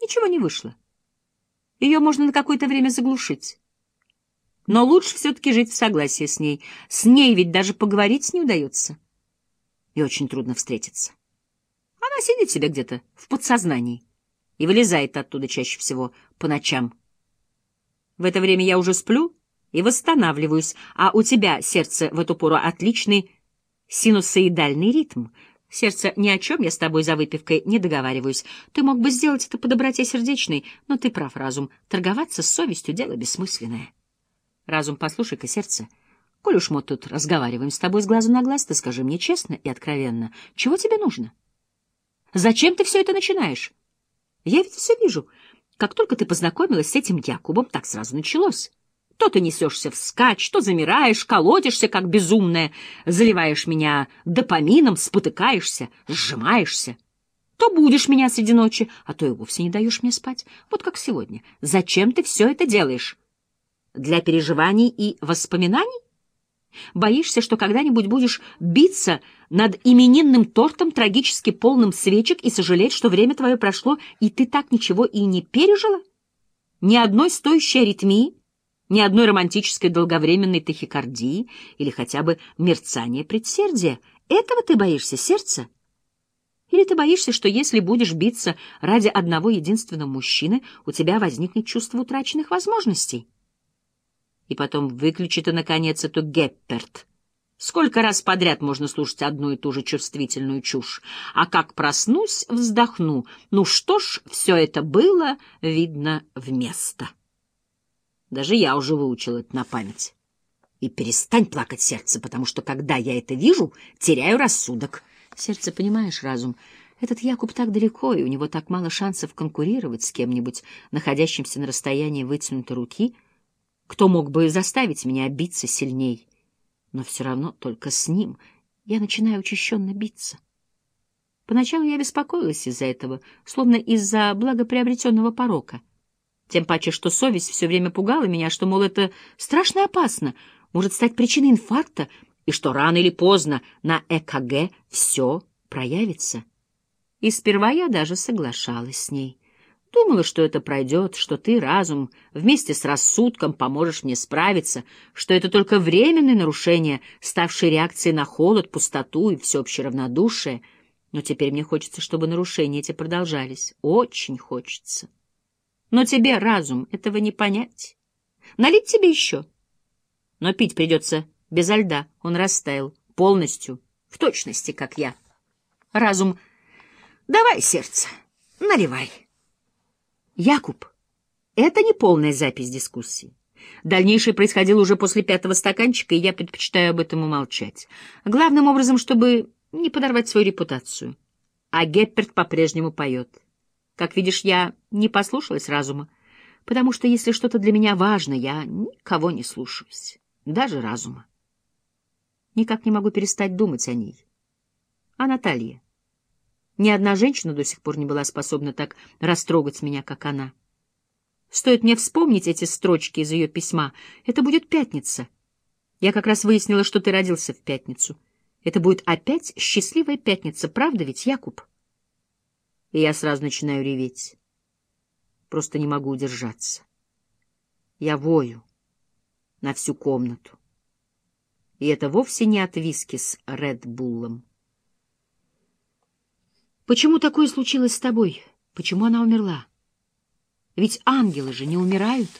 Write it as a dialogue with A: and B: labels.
A: Ничего не вышло. Ее можно на какое-то время заглушить. Но лучше все-таки жить в согласии с ней. С ней ведь даже поговорить не удается. И очень трудно встретиться. Она сидит себе где-то в подсознании и вылезает оттуда чаще всего по ночам. В это время я уже сплю и восстанавливаюсь, а у тебя, сердце, в эту пору отличный синусоидальный ритм. Сердце, ни о чем я с тобой за выпивкой не договариваюсь. Ты мог бы сделать это по доброте сердечной, но ты прав, разум. Торговаться с совестью — дело бессмысленное. Разум, послушай-ка, сердце, коль уж мы тут разговариваем с тобой с глазу на глаз, ты скажи мне честно и откровенно, чего тебе нужно? Зачем ты все это начинаешь? Я ведь все вижу. Как только ты познакомилась с этим Якубом, так сразу началось. То ты несешься вскачь, то замираешь, колотишься, как безумная, заливаешь меня допамином, спотыкаешься, сжимаешься. То будешь меня среди ночи, а то и вовсе не даешь мне спать. Вот как сегодня. Зачем ты все это делаешь? Для переживаний и воспоминаний? Боишься, что когда-нибудь будешь биться над именинным тортом, трагически полным свечек, и сожалеть, что время твое прошло, и ты так ничего и не пережила? Ни одной стоящей аритмии, ни одной романтической долговременной тахикардии или хотя бы мерцания предсердия. Этого ты боишься, сердца? Или ты боишься, что если будешь биться ради одного единственного мужчины, у тебя возникнет чувство утраченных возможностей? И потом выключи ты, наконец, эту Гепперт. Сколько раз подряд можно слушать одну и ту же чувствительную чушь? А как проснусь, вздохну. Ну что ж, все это было, видно, вместо. Даже я уже выучил это на память. И перестань плакать сердце, потому что, когда я это вижу, теряю рассудок. Сердце, понимаешь, разум, этот Якуб так далеко, и у него так мало шансов конкурировать с кем-нибудь, находящимся на расстоянии вытянутой руки — кто мог бы заставить меня биться сильней? Но все равно только с ним я начинаю учащенно биться. Поначалу я беспокоилась из-за этого, словно из-за благоприобретенного порока. Тем паче, что совесть все время пугала меня, что, мол, это страшно опасно, может стать причиной инфаркта, и что рано или поздно на ЭКГ все проявится. И сперва я даже соглашалась с ней — Думала, что это пройдет, что ты, разум, вместе с рассудком поможешь мне справиться, что это только временное нарушение, ставшее реакцией на холод, пустоту и всеобщее равнодушие. Но теперь мне хочется, чтобы нарушения эти продолжались. Очень хочется. Но тебе, разум, этого не понять. Налить тебе еще. Но пить придется безо льда. Он растаял полностью, в точности, как я. Разум, давай, сердце, наливай. Якуб, это не полная запись дискуссии. Дальнейшее происходило уже после пятого стаканчика, и я предпочитаю об этом умолчать. Главным образом, чтобы не подорвать свою репутацию. А Гепперт по-прежнему поет. Как видишь, я не послушалась разума, потому что если что-то для меня важно, я никого не слушаюсь, даже разума. Никак не могу перестать думать о ней. О Наталье. Ни одна женщина до сих пор не была способна так растрогать меня, как она. Стоит мне вспомнить эти строчки из ее письма. Это будет пятница. Я как раз выяснила, что ты родился в пятницу. Это будет опять счастливая пятница, правда ведь, Якуб? И я сразу начинаю реветь. Просто не могу удержаться. Я вою на всю комнату. И это вовсе не от виски с Редбуллом. Почему такое случилось с тобой? Почему она умерла? Ведь ангелы же не умирают.